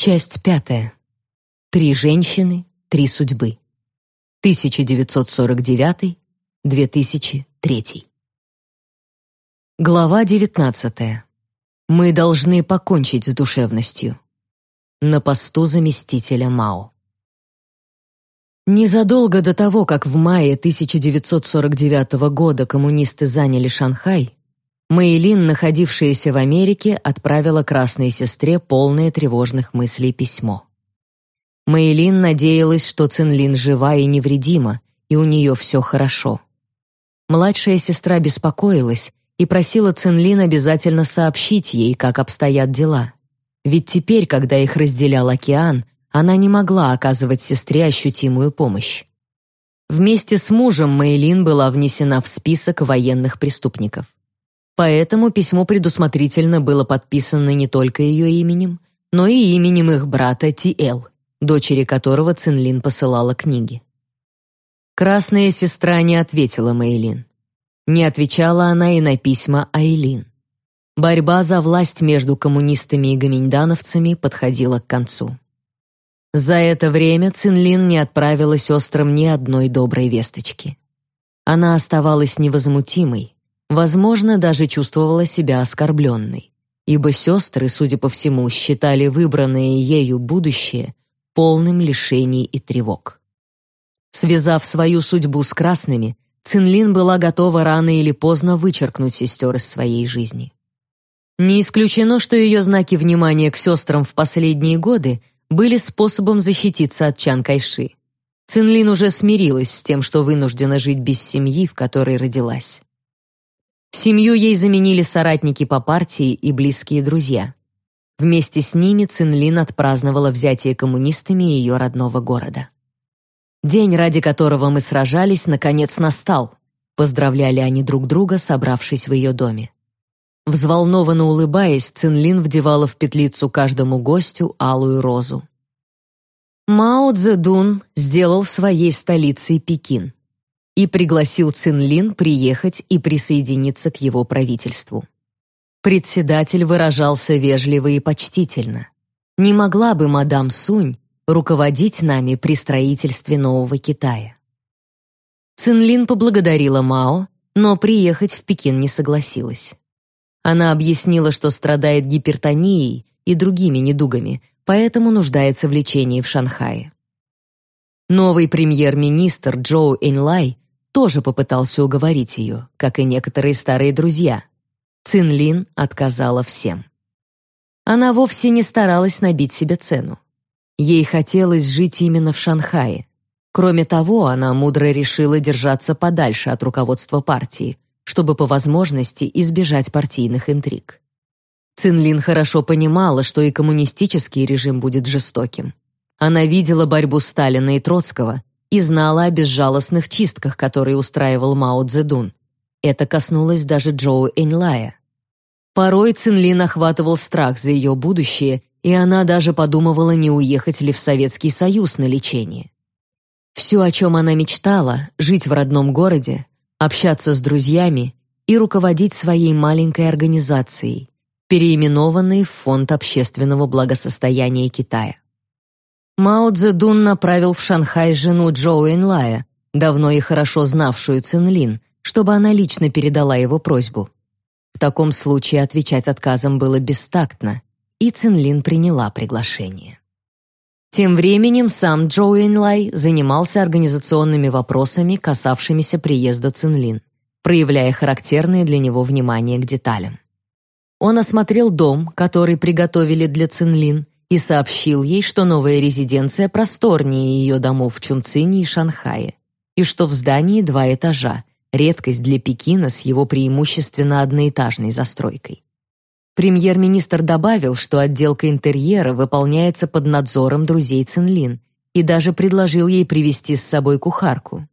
Часть пятая. Три женщины, три судьбы. 1949-2003. Глава 19. Мы должны покончить с душевностью. На посту заместителя Мао. Незадолго до того, как в мае 1949 года коммунисты заняли Шанхай, Мэйлин, находившаяся в Америке, отправила красной сестре полное тревожных мыслей письмо. Мэйлин надеялась, что Цинлин жива и невредима, и у нее все хорошо. Младшая сестра беспокоилась и просила Цинлин обязательно сообщить ей, как обстоят дела. Ведь теперь, когда их разделял океан, она не могла оказывать сестре ощутимую помощь. Вместе с мужем Мэйлин была внесена в список военных преступников. Поэтому письмо предусмотрительно было подписано не только ее именем, но и именем их брата Ти-Эл, дочери которого Цинлин посылала книги. Красная сестра не ответила Мэйлин. Не отвечала она и на письма Айлин. Борьба за власть между коммунистами и гоминьдановцами подходила к концу. За это время Цинлин не отправила сестрам ни одной доброй весточки. Она оставалась невозмутимой, Возможно, даже чувствовала себя оскорбленной, ибо сестры, судя по всему, считали выбранное ею будущее полным лишений и тревог. Связав свою судьбу с красными, Цинлин была готова рано или поздно вычеркнуть сестер из своей жизни. Не исключено, что ее знаки внимания к сестрам в последние годы были способом защититься от Чан Кайши. Цинлин уже смирилась с тем, что вынуждена жить без семьи, в которой родилась. Семью ей заменили соратники по партии и близкие друзья. Вместе с ними Цинлин отпраздновала взятие коммунистами ее родного города. День, ради которого мы сражались, наконец настал. Поздравляли они друг друга, собравшись в ее доме. Взволнованно улыбаясь, Цинлин вдевала в петлицу каждому гостю алую розу. Мао Цзэдун сделал своей столицей Пекин и пригласил Цинлин приехать и присоединиться к его правительству. Председатель выражался вежливо и почтительно. Не могла бы мадам Сунь руководить нами при строительстве нового Китая. Цинлин поблагодарила Мао, но приехать в Пекин не согласилась. Она объяснила, что страдает гипертонией и другими недугами, поэтому нуждается в лечении в Шанхае. Новый премьер-министр Джоу Эньлай тоже попытался уговорить ее, как и некоторые старые друзья. Цинлин отказала всем. Она вовсе не старалась набить себе цену. Ей хотелось жить именно в Шанхае. Кроме того, она мудро решила держаться подальше от руководства партии, чтобы по возможности избежать партийных интриг. Цинлин хорошо понимала, что и коммунистический режим будет жестоким. Она видела борьбу Сталина и Троцкого и знала о безжалостных чистках, которые устраивал Мао Цзэдун. Это коснулось даже Джоу Эньлая. Порой Цинлин охватывал страх за ее будущее, и она даже подумывала, не уехать ли в Советский Союз на лечение. Все, о чем она мечтала, жить в родном городе, общаться с друзьями и руководить своей маленькой организацией, переименованной в Фонд общественного благосостояния Китая. Мао Цзэдун направил в Шанхай жену Джоу Энлая, давно и хорошо знавшую Цинлин, чтобы она лично передала его просьбу. В таком случае отвечать отказом было бестактно, и Цинлин приняла приглашение. Тем временем сам Джоу Энлай занимался организационными вопросами, касавшимися приезда Цинлин, проявляя характерное для него внимание к деталям. Он осмотрел дом, который приготовили для Цинлин, и сообщил ей, что новая резиденция просторнее ее домов в Чунцине и Шанхае, и что в здании два этажа, редкость для Пекина с его преимущественно одноэтажной застройкой. Премьер-министр добавил, что отделка интерьера выполняется под надзором друзей Цинлин и даже предложил ей привести с собой кухарку.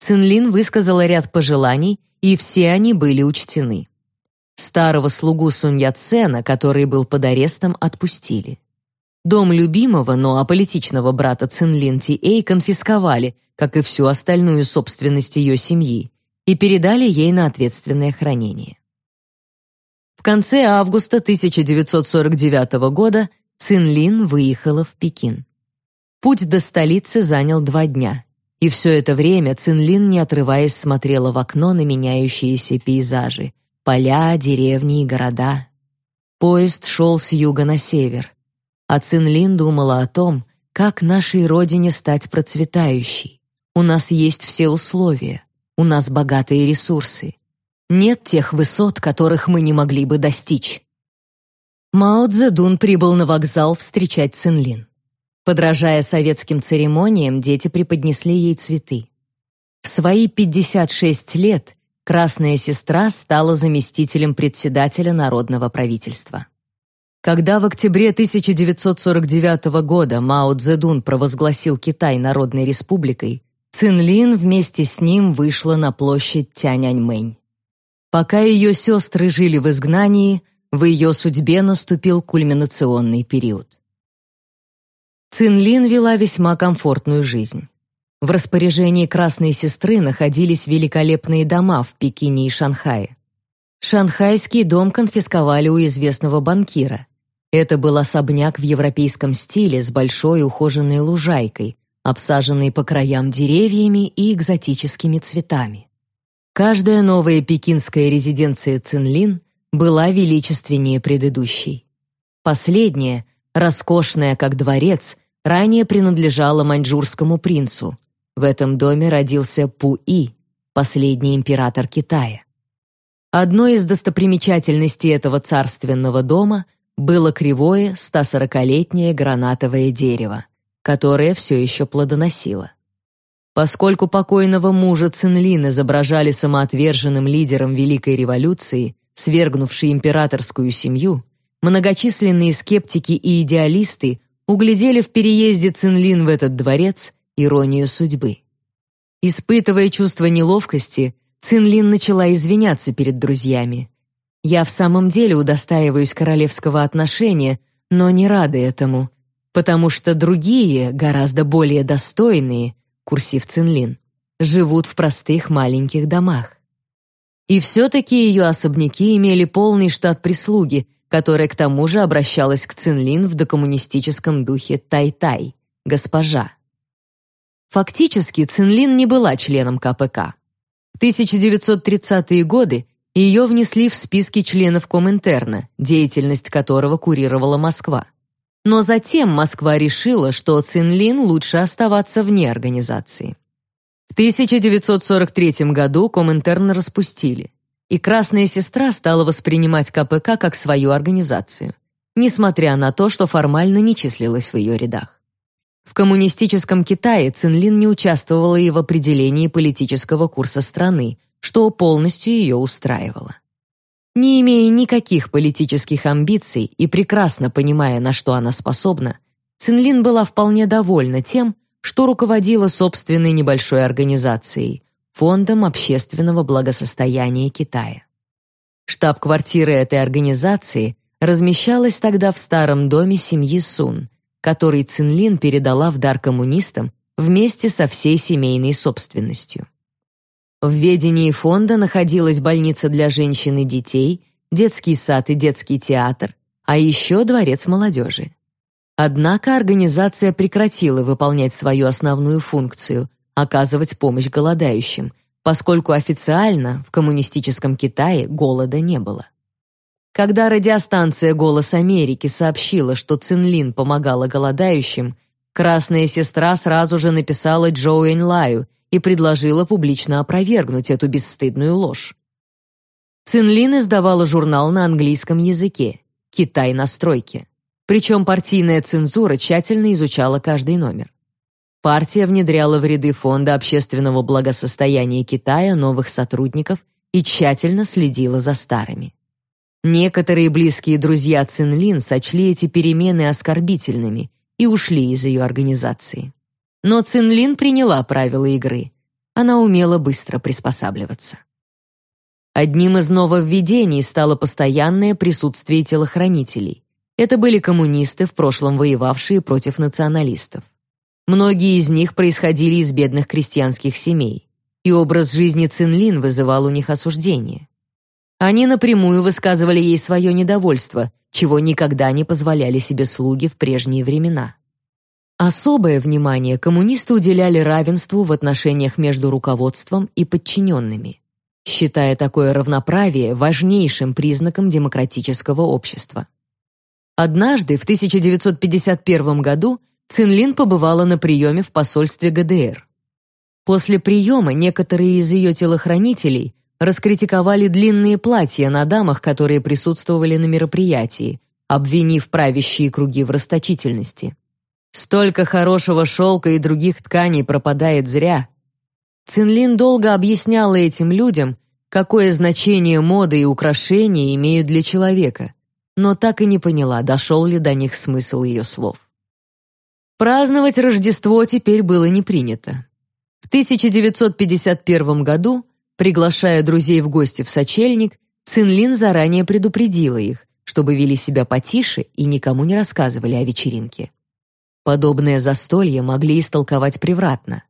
Цинлин высказала ряд пожеланий, и все они были учтены. Старого слугу Сунь Яцена, который был под арестом, отпустили. Дом любимого, но аполитичного брата Цинлин Ти-Эй конфисковали, как и всю остальную собственность ее семьи, и передали ей на ответственное хранение. В конце августа 1949 года Цинлин выехала в Пекин. Путь до столицы занял два дня, и все это время Цинлин, не отрываясь, смотрела в окно на меняющиеся пейзажи, поля, деревни и города. Поезд шел с юга на север, а Цинлин думала о том, как нашей родине стать процветающей. У нас есть все условия, у нас богатые ресурсы. Нет тех высот, которых мы не могли бы достичь. Мао Цзэдун прибыл на вокзал встречать Цинлин. Подражая советским церемониям, дети преподнесли ей цветы. В свои 56 лет красная сестра стала заместителем председателя народного правительства. Когда в октябре 1949 года Мао Цзэдун провозгласил Китай Народной Республикой, Цинлин вместе с ним вышла на площадь Тяньаньмэнь. Пока ее сестры жили в изгнании, в ее судьбе наступил кульминационный период. Цинлин вела весьма комфортную жизнь. В распоряжении красной сестры находились великолепные дома в Пекине и Шанхае. Шанхайский дом конфисковали у известного банкира. Это был особняк в европейском стиле с большой ухоженной лужайкой, обсаженной по краям деревьями и экзотическими цветами. Каждая новая пекинская резиденция Цинлин была величественнее предыдущей. Последняя, роскошная как дворец, ранее принадлежала маньчжурскому принцу. В этом доме родился Пу-И, последний император Китая. Одной из достопримечательностей этого царственного дома было кривое 140-летнее гранатовое дерево, которое все еще плодоносило. Поскольку покойного мужа Цинлин изображали самоотверженным лидером Великой революции, свергнувший императорскую семью, многочисленные скептики и идеалисты углядели в переезде Цинлин в этот дворец иронию судьбы. Испытывая чувство неловкости, Цинлин начала извиняться перед друзьями. «Я в самом деле удостаиваюсь королевского отношения, но не рада этому, потому что другие, гораздо более достойные, курсив Цинлин, живут в простых маленьких домах. И все-таки ее особняки имели полный штат прислуги, которая к тому же обращалась к Цинлин в докоммунистическом духе «тай-тай» — «госпожа». Фактически Цинлин не была членом КПК. В 1930-е годы ее внесли в списки членов Коминтерна, деятельность которого курировала Москва. Но затем Москва решила, что Цинлин лучше оставаться вне организации. В 1943 году Коминтерн распустили, и Красная Сестра стала воспринимать КПК как свою организацию, несмотря на то, что формально не числилась в ее рядах. В коммунистическом Китае Цинлин не участвовала и в определении политического курса страны, что полностью ее устраивало. Не имея никаких политических амбиций и прекрасно понимая, на что она способна, Цинлин была вполне довольна тем, что руководила собственной небольшой организацией Фондом общественного благосостояния Китая. Штаб-квартира этой организации размещалась тогда в старом доме семьи Сун, который Цинлин передала в дар коммунистам вместе со всей семейной собственностью. В ведении фонда находилась больница для женщин и детей, детский сад и детский театр, а еще дворец молодежи. Однако организация прекратила выполнять свою основную функцию – оказывать помощь голодающим, поскольку официально в коммунистическом Китае голода не было. Когда радиостанция «Голос Америки» сообщила, что Цинлин помогала голодающим, Красная сестра сразу же написала Джоуэн Лаю и предложила публично опровергнуть эту бесстыдную ложь. Цинлин издавала журнал на английском языке «Китай на стройке». Причем партийная цензура тщательно изучала каждый номер. Партия внедряла в ряды Фонда общественного благосостояния Китая новых сотрудников и тщательно следила за старыми. Некоторые близкие друзья Цинлин сочли эти перемены оскорбительными и ушли из ее организации. Но Цинлин приняла правила игры. Она умела быстро приспосабливаться. Одним из нововведений стало постоянное присутствие телохранителей. Это были коммунисты, в прошлом воевавшие против националистов. Многие из них происходили из бедных крестьянских семей, и образ жизни Цинлин вызывал у них осуждение. Они напрямую высказывали ей свое недовольство, чего никогда не позволяли себе слуги в прежние времена. Особое внимание коммунисты уделяли равенству в отношениях между руководством и подчиненными, считая такое равноправие важнейшим признаком демократического общества. Однажды, в 1951 году, Цинлин побывала на приеме в посольстве ГДР. После приема некоторые из ее телохранителей раскритиковали длинные платья на дамах, которые присутствовали на мероприятии, обвинив правящие круги в расточительности. Столько хорошего шелка и других тканей пропадает зря. Цинлин долго объясняла этим людям, какое значение мода и украшения имеют для человека, но так и не поняла, дошел ли до них смысл ее слов. Праздновать Рождество теперь было не принято. В 1951 году, приглашая друзей в гости в сочельник, Цинлин заранее предупредила их, чтобы вели себя потише и никому не рассказывали о вечеринке. Подобное застолье могли истолковать превратно.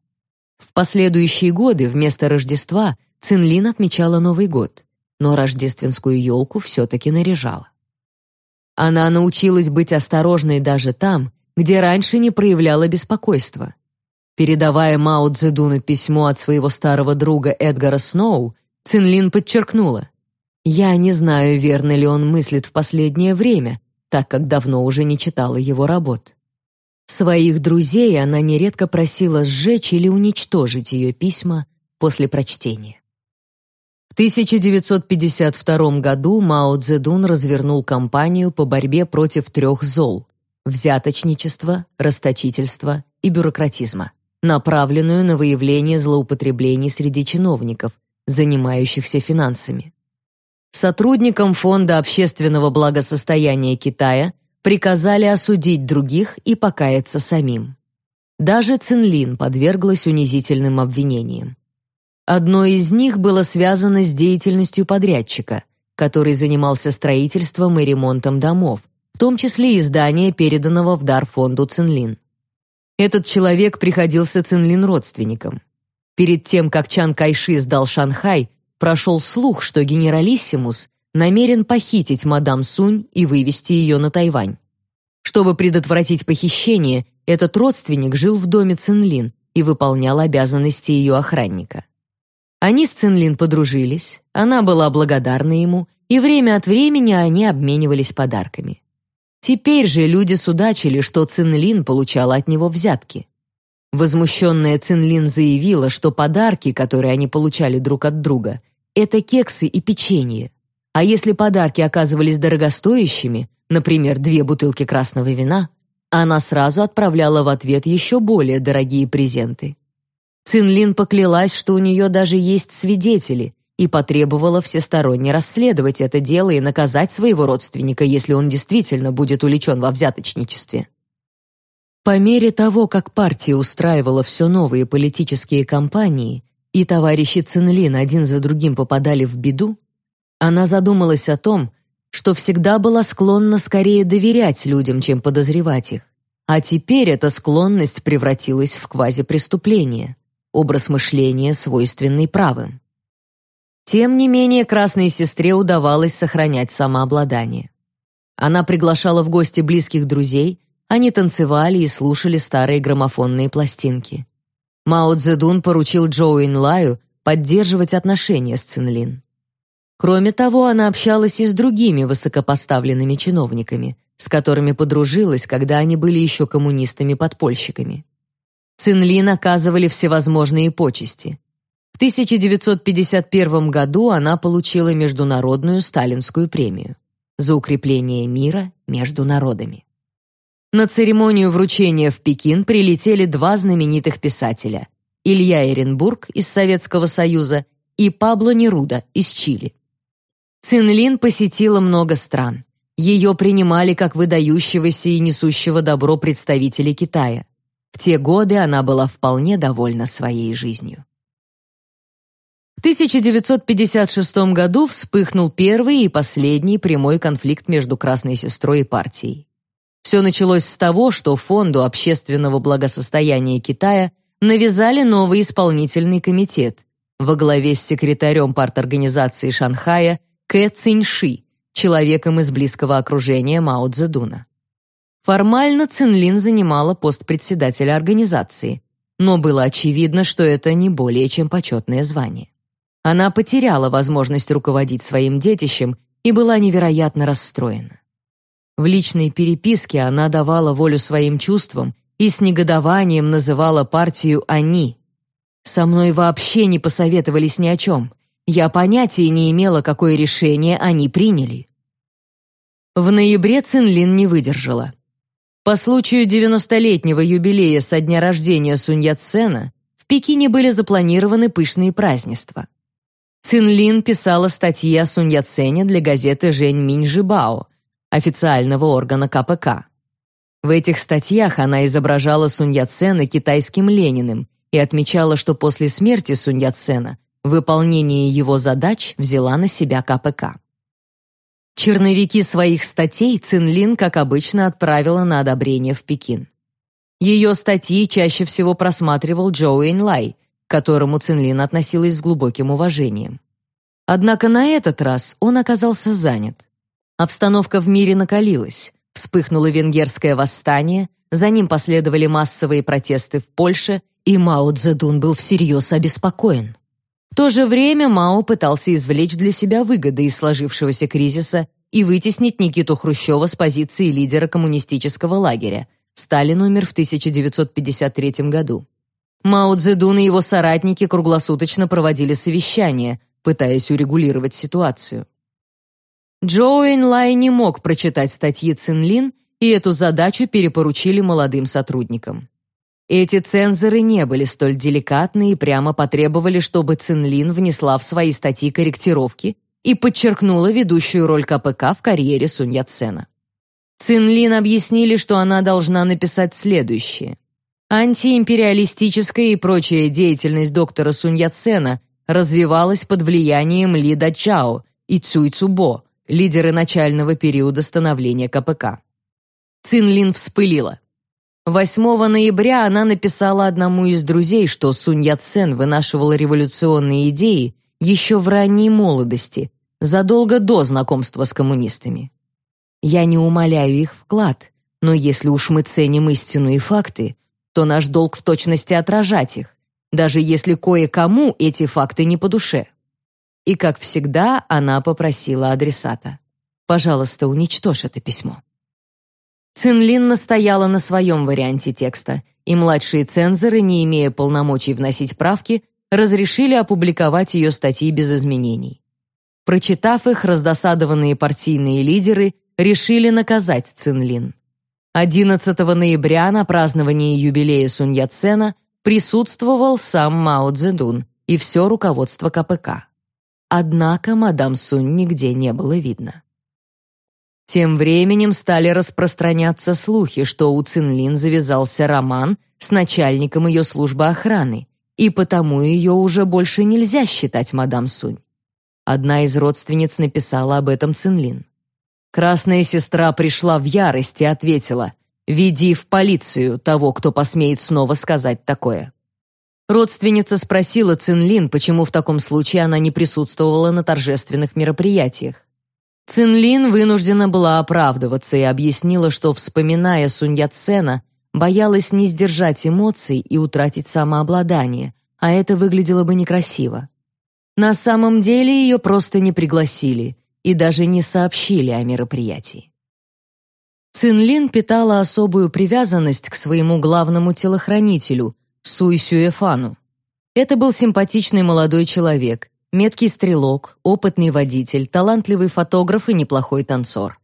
В последующие годы вместо Рождества Цинлин отмечала Новый год, но рождественскую елку все-таки наряжала. Она научилась быть осторожной даже там, где раньше не проявляла беспокойства. Передавая Мао Цзэдуну письмо от своего старого друга Эдгара Сноу, Цинлин подчеркнула: "Я не знаю, верно ли он мыслит в последнее время, так как давно уже не читала его работ". Своих друзей она нередко просила сжечь или уничтожить ее письма после прочтения. В 1952 году Мао Цзэдун развернул кампанию по борьбе против трех зол: взяточничества, расточительства и бюрократизма, направленную на выявление злоупотреблений среди чиновников, занимающихся финансами. Сотрудникам Фонда общественного благосостояния Китая приказали осудить других и покаяться самим. Даже Цинлин подверглась унизительным обвинениям. Одно из них было связано с деятельностью подрядчика, который занимался строительством и ремонтом домов, в том числе и здания, переданного в дар фонду Цинлин. Этот человек приходился Цинлин родственником. Перед тем, как Чан Кайши сдал Шанхай, прошел слух, что генералиссимус намерен похитить мадам Сунь и вывести ее на Тайвань. Чтобы предотвратить похищение, этот родственник жил в доме Цинлин и выполнял обязанности ее охранника. Они с Цинлин подружились, она была благодарна ему, и время от времени они обменивались подарками. Теперь же люди судачили, что Цинлин получала от него взятки. Возмущенная Цинлин заявила, что подарки, которые они получали друг от друга, это кексы и печенье. А если подарки оказывались дорогостоящими, например, две бутылки красного вина, она сразу отправляла в ответ еще более дорогие презенты. Цинлин поклялась, что у нее даже есть свидетели, и потребовала всесторонне расследовать это дело и наказать своего родственника, если он действительно будет уличен во взяточничестве. По мере того, как партия устраивала все новые политические кампании, и товарищи Цинлин один за другим попадали в беду, она задумалась о том, что всегда была склонна скорее доверять людям, чем подозревать их. А теперь эта склонность превратилась в квазипреступление, образ мышления, свойственный правым. Тем не менее, красной сестре удавалось сохранять самообладание. Она приглашала в гости близких друзей, они танцевали и слушали старые граммофонные пластинки. Мао Цзэдун поручил Джоу Инлаю поддерживать отношения с Цинлин. Кроме того, она общалась и с другими высокопоставленными чиновниками, с которыми подружилась, когда они были еще коммунистами-подпольщиками. Цинлин оказывали всевозможные почести. В 1951 году она получила Международную Сталинскую премию за укрепление мира между народами. На церемонию вручения в Пекин прилетели два знаменитых писателя: Илья Эренбург из Советского Союза и Пабло Неруда из Чили. Цинлин посетила много стран. Ее принимали как выдающегося и несущего добро представителя Китая. В те годы она была вполне довольна своей жизнью. В 1956 году вспыхнул первый и последний прямой конфликт между Красной Сестрой и партией. Все началось с того, что Фонду общественного благосостояния Китая навязали новый исполнительный комитет во главе с секретарем парторганизации Шанхая Кэ Циньши, человеком из близкого окружения Мао Цзэдуна. Формально Цинлин занимала пост председателя организации, но было очевидно, что это не более чем почетное звание. Она потеряла возможность руководить своим детищем и была невероятно расстроена. В личной переписке она давала волю своим чувствам и с негодованием называла партию «они». «Со мной вообще не посоветовались ни о чем. Я понятия не имела, какое решение они приняли». В ноябре Цинлин не выдержала. По случаю 90-летнего юбилея со дня рождения Сунь Яцена в Пекине были запланированы пышные празднества. Цин Лин писала статьи о Сунь Яцене для газеты «Жень Минь Жибао», официального органа КПК. В этих статьях она изображала Сунь Яцена китайским Лениным и отмечала, что после смерти Сунь Яцена выполнение его задач взяла на себя КПК. Черновики своих статей Цинлин, как обычно, отправила на одобрение в Пекин. Ее статьи чаще всего просматривал Джоу Лай, к которому Цинлин относилась с глубоким уважением. Однако на этот раз он оказался занят. Обстановка в мире накалилась. Вспыхнуло венгерское восстание, за ним последовали массовые протесты в Польше, и Мао Цзэдун был всерьез обеспокоен. В то же время Мао пытался извлечь для себя выгоды из сложившегося кризиса и вытеснить Никиту Хрущева с позиции лидера коммунистического лагеря. Сталин умер в 1953 году. Мао Цзэдун и его соратники круглосуточно проводили совещания, пытаясь урегулировать ситуацию. Джоуэн Лай не мог прочитать статьи Цинлин, и эту задачу перепоручили молодым сотрудникам. Эти цензоры не были столь деликатны и прямо потребовали, чтобы Цинлин внесла в свои статьи корректировки и подчеркнула ведущую роль КПК в карьере Сунь Яцена. Цинлин объяснили, что она должна написать следующее. Антиимпериалистическая и прочая деятельность доктора Сунь Яцена развивалась под влиянием Ли Дачао и Цюй Цубо, лидеры начального периода становления КПК. Цинлин вспылила. 8 ноября она написала одному из друзей, что Сунь Яцен вынашивал революционные идеи еще в ранней молодости, задолго до знакомства с коммунистами. Я не умаляю их вклад, но если уж мы ценим истину и факты, то наш долг в точности отражать их, даже если кое-кому эти факты не по душе. И, как всегда, она попросила адресата. «Пожалуйста, уничтожь это письмо». Цинлин настояла на своем варианте текста, и младшие цензоры, не имея полномочий вносить правки, разрешили опубликовать ее статьи без изменений. Прочитав их, раздосадованные партийные лидеры решили наказать Цинлин. 11 ноября на праздновании юбилея Сунь Яцена присутствовал сам Мао Цзэдун и все руководство КПК. Однако мадам Сунь нигде не было видно. Тем временем стали распространяться слухи, что у Цинлин завязался роман с начальником ее службы охраны, и потому ее уже больше нельзя считать мадам Сунь. Одна из родственниц написала об этом Цинлин. Красная сестра пришла в ярость и ответила «Веди в полицию того, кто посмеет снова сказать такое». Родственница спросила Цинлин, почему в таком случае она не присутствовала на торжественных мероприятиях. Цинлин вынуждена была оправдываться и объяснила, что, вспоминая Сунь Яцена, боялась не сдержать эмоций и утратить самообладание, а это выглядело бы некрасиво. На самом деле ее просто не пригласили и даже не сообщили о мероприятии. Цинлин питала особую привязанность к своему главному телохранителю, Суй Сюэфану. Это был симпатичный молодой человек, Меткий стрелок, опытный водитель, талантливый фотограф и неплохой танцор.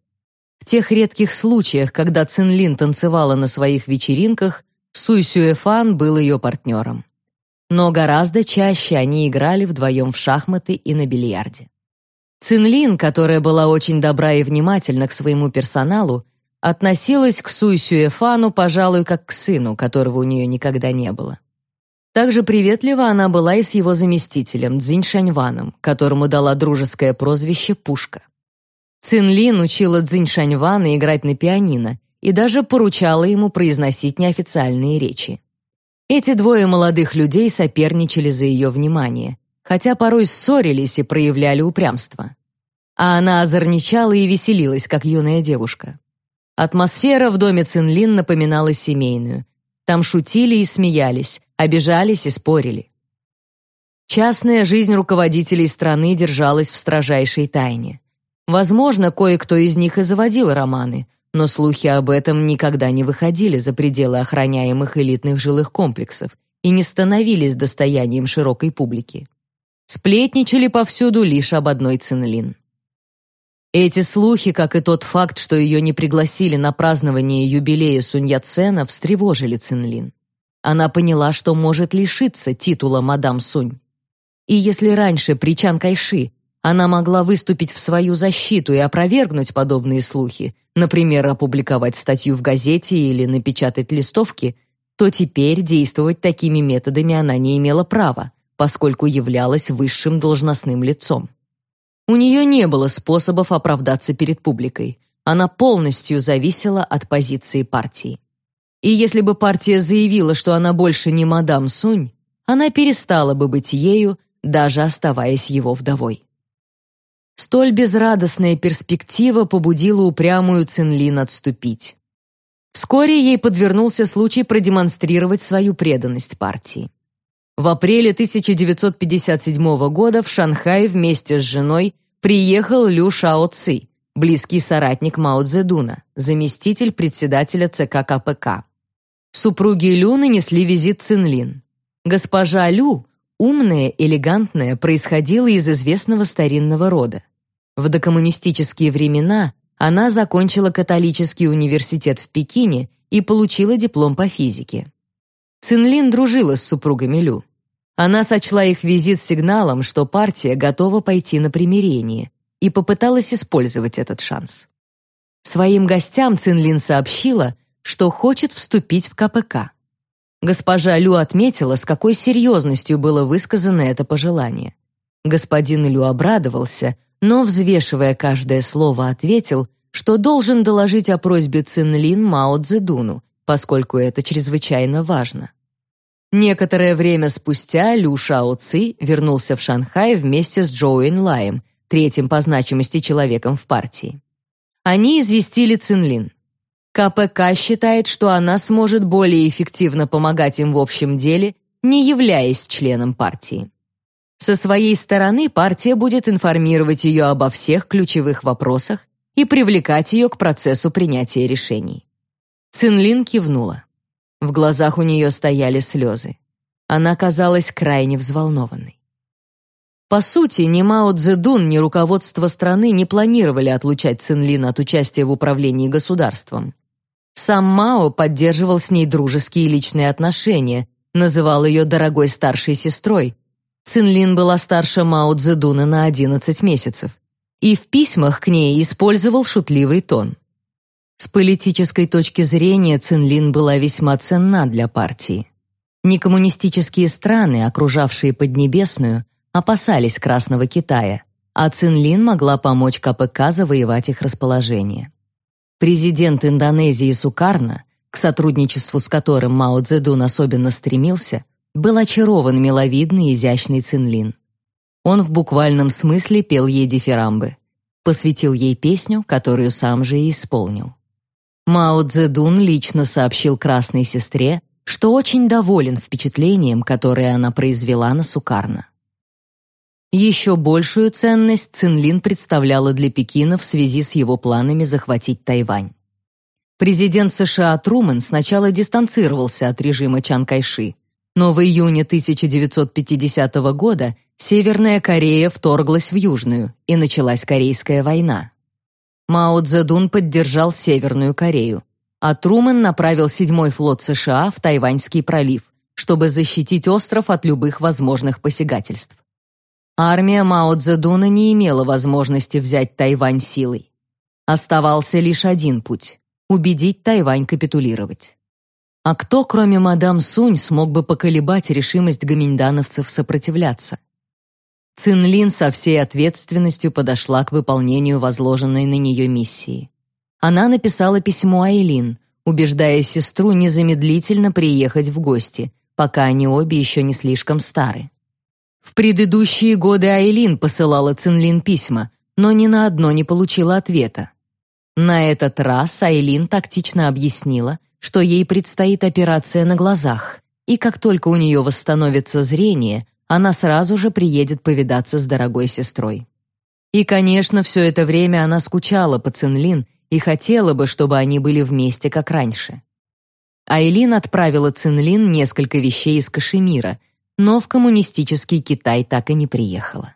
В тех редких случаях, когда Цинлин танцевала на своих вечеринках, Суй Сюэфан был ее партнером. Но гораздо чаще они играли вдвоем в шахматы и на бильярде. Цинлин, которая была очень добра и внимательна к своему персоналу, относилась к Суй Сюэфану, пожалуй, как к сыну, которого у нее никогда не было. Также приветлива она была и с его заместителем Цзинь Шаньваном, которому дала дружеское прозвище «Пушка». Цин Лин учила Цзинь Шаньвана играть на пианино и даже поручала ему произносить неофициальные речи. Эти двое молодых людей соперничали за ее внимание, хотя порой ссорились и проявляли упрямство. а она озорничала и веселилась, как юная девушка. Атмосфера в доме Цинлин напоминала семейную. Там шутили и смеялись, обижались и спорили. Частная жизнь руководителей страны держалась в строжайшей тайне. Возможно, кое-кто из них и заводил романы, но слухи об этом никогда не выходили за пределы охраняемых элитных жилых комплексов и не становились достоянием широкой публики. Сплетничали повсюду лишь об одной Цинлин. Эти слухи, как и тот факт, что ее не пригласили на празднование юбилея Сунь Яцена, встревожили Цинлин. Она поняла, что может лишиться титула мадам Сунь. И если раньше при Чан Кайши она могла выступить в свою защиту и опровергнуть подобные слухи, например, опубликовать статью в газете или напечатать листовки, то теперь действовать такими методами она не имела права, поскольку являлась высшим должностным лицом. У нее не было способов оправдаться перед публикой. Она полностью зависела от позиции партии. И если бы партия заявила, что она больше не мадам Сунь, она перестала бы быть ею даже оставаясь его вдовой. Столь безрадостная перспектива побудила упрямую Цинлин отступить. Вскоре ей подвернулся случай продемонстрировать свою преданность партии. В апреле 1957 года в Шанхай вместе с женой приехал Лю Шао близкий соратник Мао Цзэдуна, заместитель председателя ЦК КПК. Супруги Лю нанесли визит Цинлин. Госпожа Лю Умная, элегантная происходила из известного старинного рода. В докоммунистические времена она закончила католический университет в Пекине и получила диплом по физике. Цинлин дружила с супругами Лю. Она сочла их визит сигналом, что партия готова пойти на примирение, и попыталась использовать этот шанс. Своим гостям Цинлин сообщила, что хочет вступить в КПК. Госпожа Лю отметила, с какой серьезностью было высказано это пожелание. Господин Лю обрадовался, но, взвешивая каждое слово, ответил, что должен доложить о просьбе Цинлин Мао Цзэдуну, поскольку это чрезвычайно важно. Некоторое время спустя Лю Шао Ци вернулся в Шанхай вместе с Джоуэн Лаем, третьим по значимости человеком в партии. Они известили Цинлин. КПК считает, что она сможет более эффективно помогать им в общем деле, не являясь членом партии. Со своей стороны партия будет информировать ее обо всех ключевых вопросах и привлекать ее к процессу принятия решений. Цинлин кивнула. В глазах у нее стояли слезы. Она казалась крайне взволнованной. По сути, ни Мао Цзэдун, ни руководство страны не планировали отлучать Цинлин от участия в управлении государством. Сам Мао поддерживал с ней дружеские личные отношения, называл ее дорогой старшей сестрой. Цинлин была старше Мао Цзэдуна на 11 месяцев. И в письмах к ней использовал шутливый тон. С политической точки зрения Цинлин была весьма ценна для партии. Некоммунистические страны, окружавшие Поднебесную, опасались Красного Китая, а Цинлин могла помочь КПК завоевать их расположение. Президент Индонезии Сукарно, к сотрудничеству с которым Мао Цзэдун особенно стремился, был очарован миловидной изящной Цинлин. Он в буквальном смысле пел ей дифирамбы, посвятил ей песню, которую сам же и исполнил. Мао Цзэдун лично сообщил красной сестре, что очень доволен впечатлением, которое она произвела на Сукарно. Еще большую ценность Цинлин представляла для Пекина в связи с его планами захватить Тайвань. Президент США Трумэн сначала дистанцировался от режима Чан Кайши, но в июне 1950 года Северная Корея вторглась в Южную, и началась Корейская война. Мао Цзэдун поддержал Северную Корею, а Трумэн направил седьмой флот США в Тайваньский пролив, чтобы защитить остров от любых возможных посягательств. Армия Мао Цзэдуна не имела возможности взять Тайвань силой. Оставался лишь один путь — убедить Тайвань капитулировать. А кто, кроме мадам Сунь, смог бы поколебать решимость гоминдановцев сопротивляться? Цинлин со всей ответственностью подошла к выполнению возложенной на нее миссии. Она написала письмо Айлин, убеждая сестру незамедлительно приехать в гости, пока они обе еще не слишком стары. В предыдущие годы Айлин посылала Цинлин письма, но ни на одно не получила ответа. На этот раз Айлин тактично объяснила, что ей предстоит операция на глазах, и как только у нее восстановится зрение, она сразу же приедет повидаться с дорогой сестрой. И, конечно, все это время она скучала по Цинлин и хотела бы, чтобы они были вместе, как раньше. Айлин отправила Цинлин несколько вещей из Кашемира, но в коммунистический Китай так и не приехала.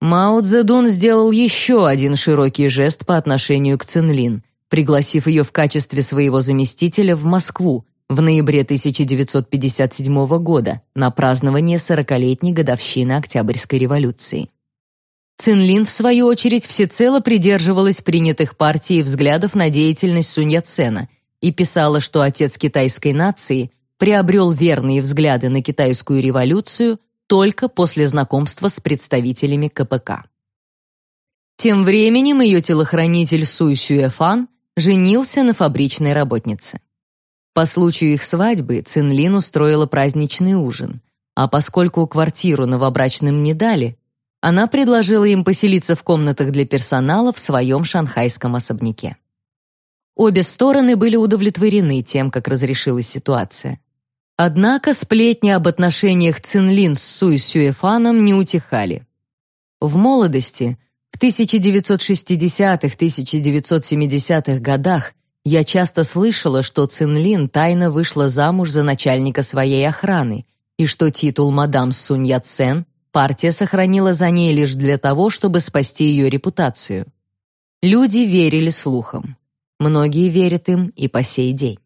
Мао Цзэдун сделал еще один широкий жест по отношению к Цинлин, пригласив ее в качестве своего заместителя в Москву в ноябре 1957 года на празднование 40-летней годовщины Октябрьской революции. Цинлин, в свою очередь, всецело придерживалась принятых партией взглядов на деятельность Сунь Яцена и писала, что отец китайской нации приобрел верные взгляды на китайскую революцию только после знакомства с представителями КПК. Тем временем ее телохранитель Суй Сюэфан женился на фабричной работнице. По случаю их свадьбы Цинлин устроила праздничный ужин, а поскольку квартиру новобрачным не дали, она предложила им поселиться в комнатах для персонала в своем шанхайском особняке. Обе стороны были удовлетворены тем, как разрешилась ситуация. Однако сплетни об отношениях Цинлин с Суй Сюэфаном не утихали. В молодости, в 1960-1970-х годах, я часто слышала, что Цинлин тайно вышла замуж за начальника своей охраны и что титул мадам Сунь Яцен партия сохранила за ней лишь для того, чтобы спасти ее репутацию. Люди верили слухам. Многие верят им и по сей день.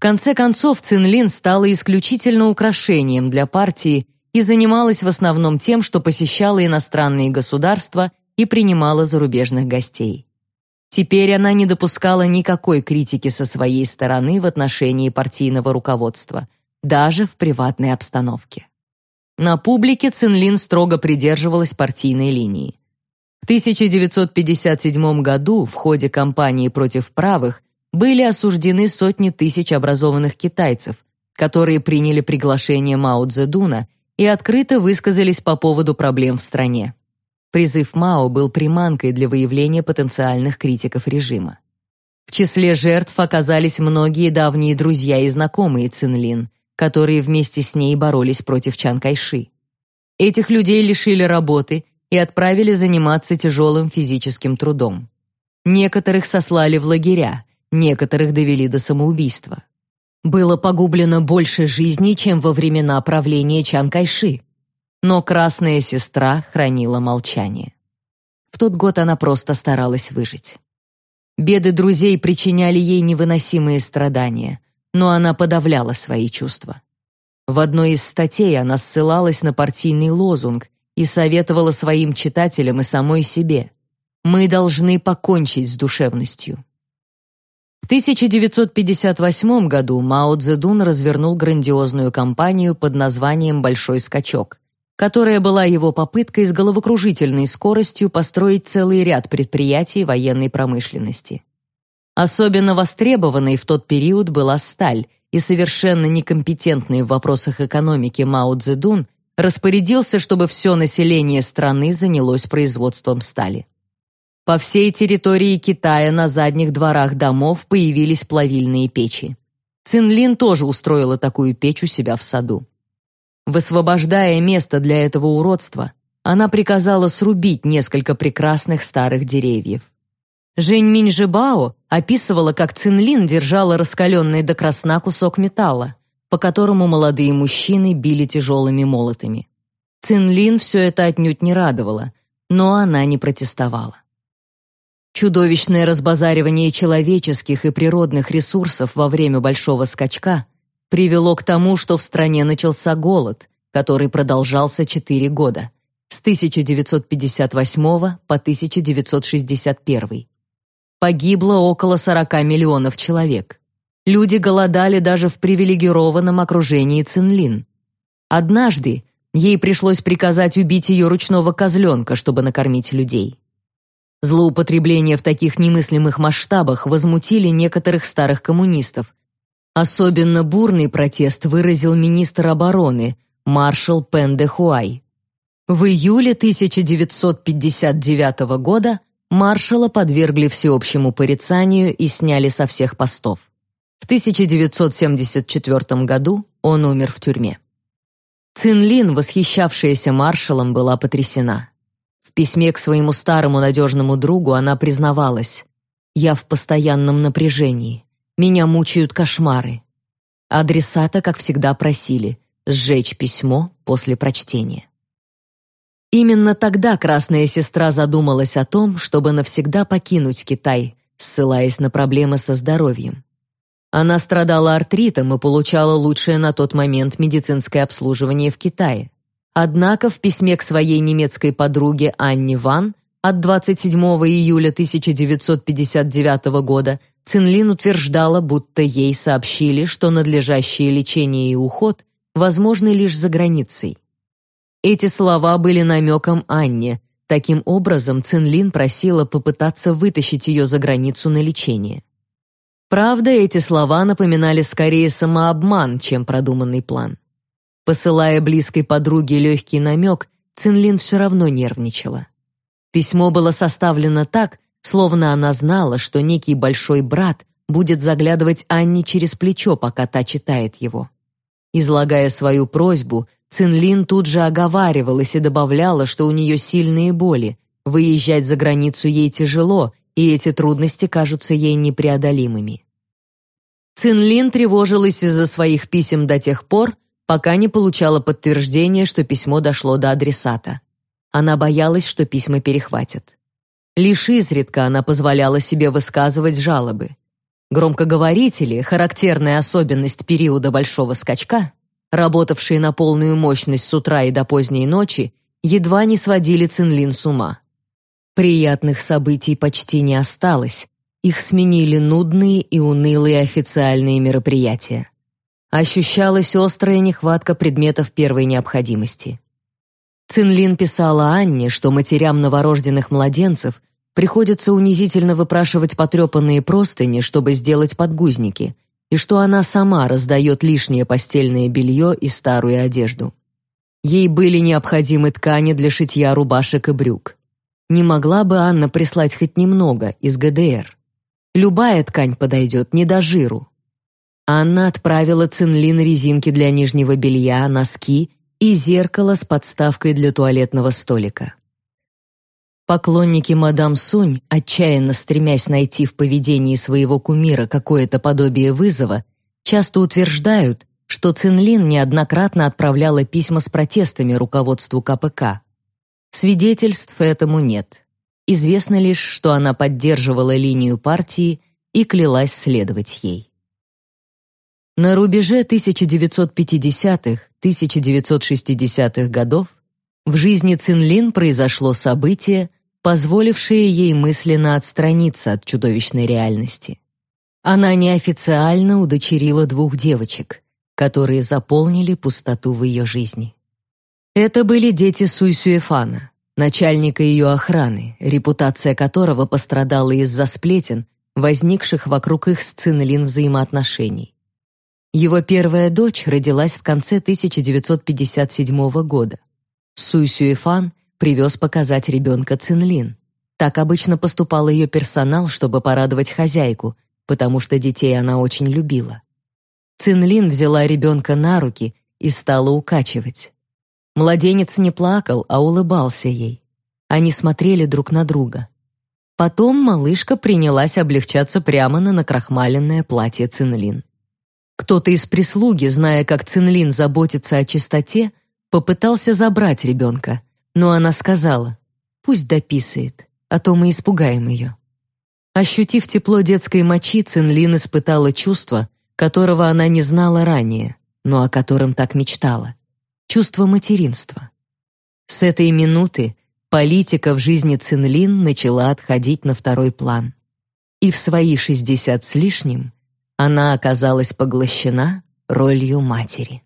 Конце концов, Цинлин стала исключительно украшением для партии и занималась в основном тем, что посещала иностранные государства и принимала зарубежных гостей. Теперь она не допускала никакой критики со своей стороны в отношении партийного руководства, даже в приватной обстановке. На публике Цинлин строго придерживалась партийной линии. В 1957 году в ходе кампании против правых были осуждены сотни тысяч образованных китайцев, которые приняли приглашение Мао Цзэдуна и открыто высказались по поводу проблем в стране. Призыв Мао был приманкой для выявления потенциальных критиков режима. В числе жертв оказались многие давние друзья и знакомые Цинлин, которые вместе с ней боролись против Чан Кайши. Этих людей лишили работы и отправили заниматься тяжелым физическим трудом. Некоторых сослали в лагеря, некоторых довели до самоубийства. Было погублено больше жизней, чем во времена правления Чан Кайши. Но красная сестра хранила молчание. В тот год она просто старалась выжить. Беды друзей причиняли ей невыносимые страдания, но она подавляла свои чувства. В одной из статей она ссылалась на партийный лозунг и советовала своим читателям и самой себе: "Мы должны покончить с душевностью". В 1958 году Мао Цзэдун развернул грандиозную кампанию под названием «Большой скачок», которая была его попыткой с головокружительной скоростью построить целый ряд предприятий военной промышленности. Особенно востребованной в тот период была сталь, и совершенно некомпетентный в вопросах экономики Мао Цзэдун распорядился, чтобы все население страны занялось производством стали. По всей территории Китая на задних дворах домов появились плавильные печи. Цинлин тоже устроила такую печь у себя в саду. Высвобождая место для этого уродства, она приказала срубить несколько прекрасных старых деревьев. Жень Минжибао описывала, как Цинлин держала раскаленный до красна кусок металла, по которому молодые мужчины били тяжелыми молотами. Цинлин все это отнюдь не радовало, но она не протестовала. Чудовищное разбазаривание человеческих и природных ресурсов во время большого скачка привело к тому, что в стране начался голод, который продолжался 4 года, с 1958 по 1961. Погибло около 40 миллионов человек. Люди голодали даже в привилегированном окружении Цинлин. Однажды ей пришлось приказать убить ее ручного козленка, чтобы накормить людей. Злоупотребления в таких немыслимых масштабах возмутили некоторых старых коммунистов. Особенно бурный протест выразил министр обороны, маршал Пен де Хуай. В июле 1959 года маршала подвергли всеобщему порицанию и сняли со всех постов. В 1974 году он умер в тюрьме. Цинлин, восхищавшаяся маршалом, была потрясена. В письме к своему старому надежному другу она признавалась «Я в постоянном напряжении. Меня мучают кошмары». Адресата, как всегда, просили сжечь письмо после прочтения. Именно тогда красная сестра задумалась о том, чтобы навсегда покинуть Китай, ссылаясь на проблемы со здоровьем. Она страдала артритом и получала лучшее на тот момент медицинское обслуживание в Китае. Однако в письме к своей немецкой подруге Анне Ван от 27 июля 1959 года Цинлин утверждала, будто ей сообщили, что надлежащее лечение и уход возможны лишь за границей. Эти слова были намеком Анне. Таким образом, Цинлин просила попытаться вытащить ее за границу на лечение. Правда, эти слова напоминали скорее самообман, чем продуманный план. Посылая близкой подруге легкий намек, Цинлин все равно нервничала. Письмо было составлено так, словно она знала, что некий большой брат будет заглядывать Анне через плечо, пока та читает его. Излагая свою просьбу, Цинлин тут же оговаривалась и добавляла, что у нее сильные боли, выезжать за границу ей тяжело, и эти трудности кажутся ей непреодолимыми. Цинлин тревожилась из-за своих писем до тех пор, пока не получала подтверждения, что письмо дошло до адресата. Она боялась, что письма перехватят. Лишь изредка она позволяла себе высказывать жалобы. Громкоговорители, характерная особенность периода большого скачка, работавшие на полную мощность с утра и до поздней ночи, едва не сводили Цинлин с ума. Приятных событий почти не осталось, их сменили нудные и унылые официальные мероприятия. Ощущалась острая нехватка предметов первой необходимости. Цинлин писала Анне, что матерям новорожденных младенцев приходится унизительно выпрашивать потрепанные простыни, чтобы сделать подгузники, и что она сама раздает лишнее постельное белье и старую одежду. Ей были необходимы ткани для шитья рубашек и брюк. Не могла бы Анна прислать хоть немного из ГДР? Любая ткань подойдет, не до жиру. Анна отправила Цинлин резинки для нижнего белья, носки и зеркало с подставкой для туалетного столика. Поклонники мадам Сунь, отчаянно стремясь найти в поведении своего кумира какое-то подобие вызова, часто утверждают, что Цинлин неоднократно отправляла письма с протестами руководству КПК. Свидетельств этому нет. Известно лишь, что она поддерживала линию партии и клялась следовать ей. На рубеже 1950-1960-х годов в жизни Цинлин произошло событие, позволившее ей мысленно отстраниться от чудовищной реальности. Она неофициально удочерила двух девочек, которые заполнили пустоту в ее жизни. Это были дети Суй Сюэфана, начальника ее охраны, репутация которого пострадала из-за сплетен, возникших вокруг их с Цинлин взаимоотношений. Его первая дочь родилась в конце 1957 года. Суй Сюэфан привез показать ребенка Цинлин. Так обычно поступал ее персонал, чтобы порадовать хозяйку, потому что детей она очень любила. Цинлин взяла ребенка на руки и стала укачивать. Младенец не плакал, а улыбался ей. Они смотрели друг на друга. Потом малышка принялась облегчаться прямо на накрахмаленное платье Цинлин. Кто-то из прислуги, зная, как Цинлин заботится о чистоте, попытался забрать ребенка, но она сказала, пусть дописает, а то мы испугаем ее. Ощутив тепло детской мочи, Цинлин испытала чувство, которого она не знала ранее, но о котором так мечтала чувство материнства. С этой минуты политика в жизни Цинлин начала отходить на второй план. И в свои 60 с лишним она оказалась поглощена ролью матери.